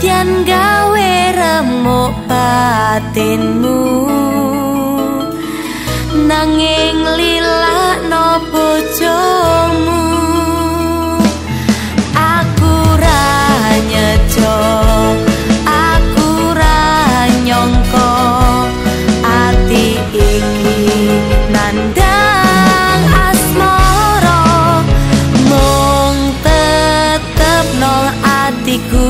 nadyan gawe remuk batinmu. Nanging lila no bojomu. Aku ra nyejo aku ra nyongko. Ati iki nandang asmara tetep nang atiku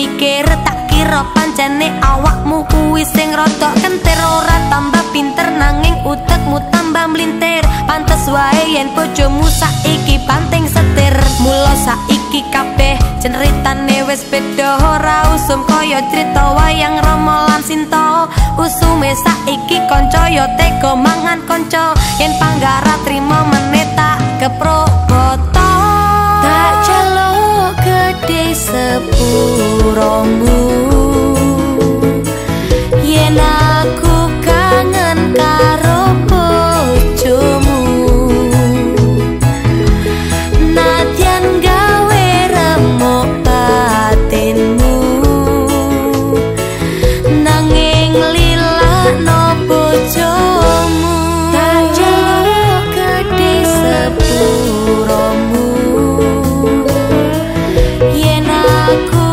mikir? Tak kira pancene awakmu kuwi sing rada kentir ora tambah pinter nanging utekmu tambah mlintir wae yen bojomu saiki banting setir. Mula saiki kabeh ceritane wis beda ora usum kaya crita wayang Rama lan Sinta. Usume saiki kanca ya tega mangan kanca yen panggara trima meneta keproboto. Tak celok gede sepuromu aku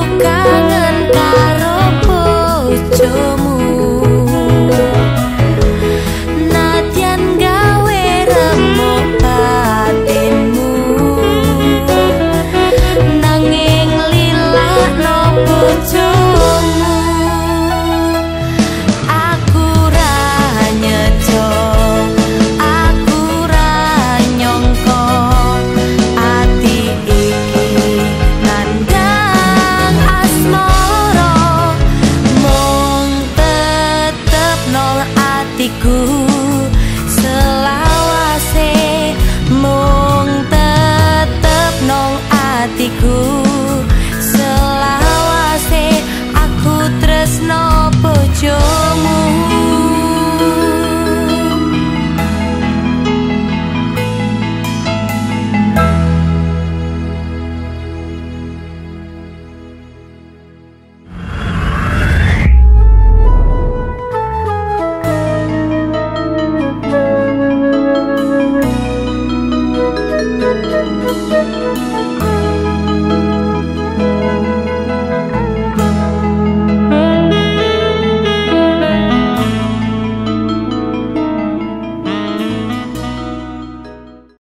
atiku 快，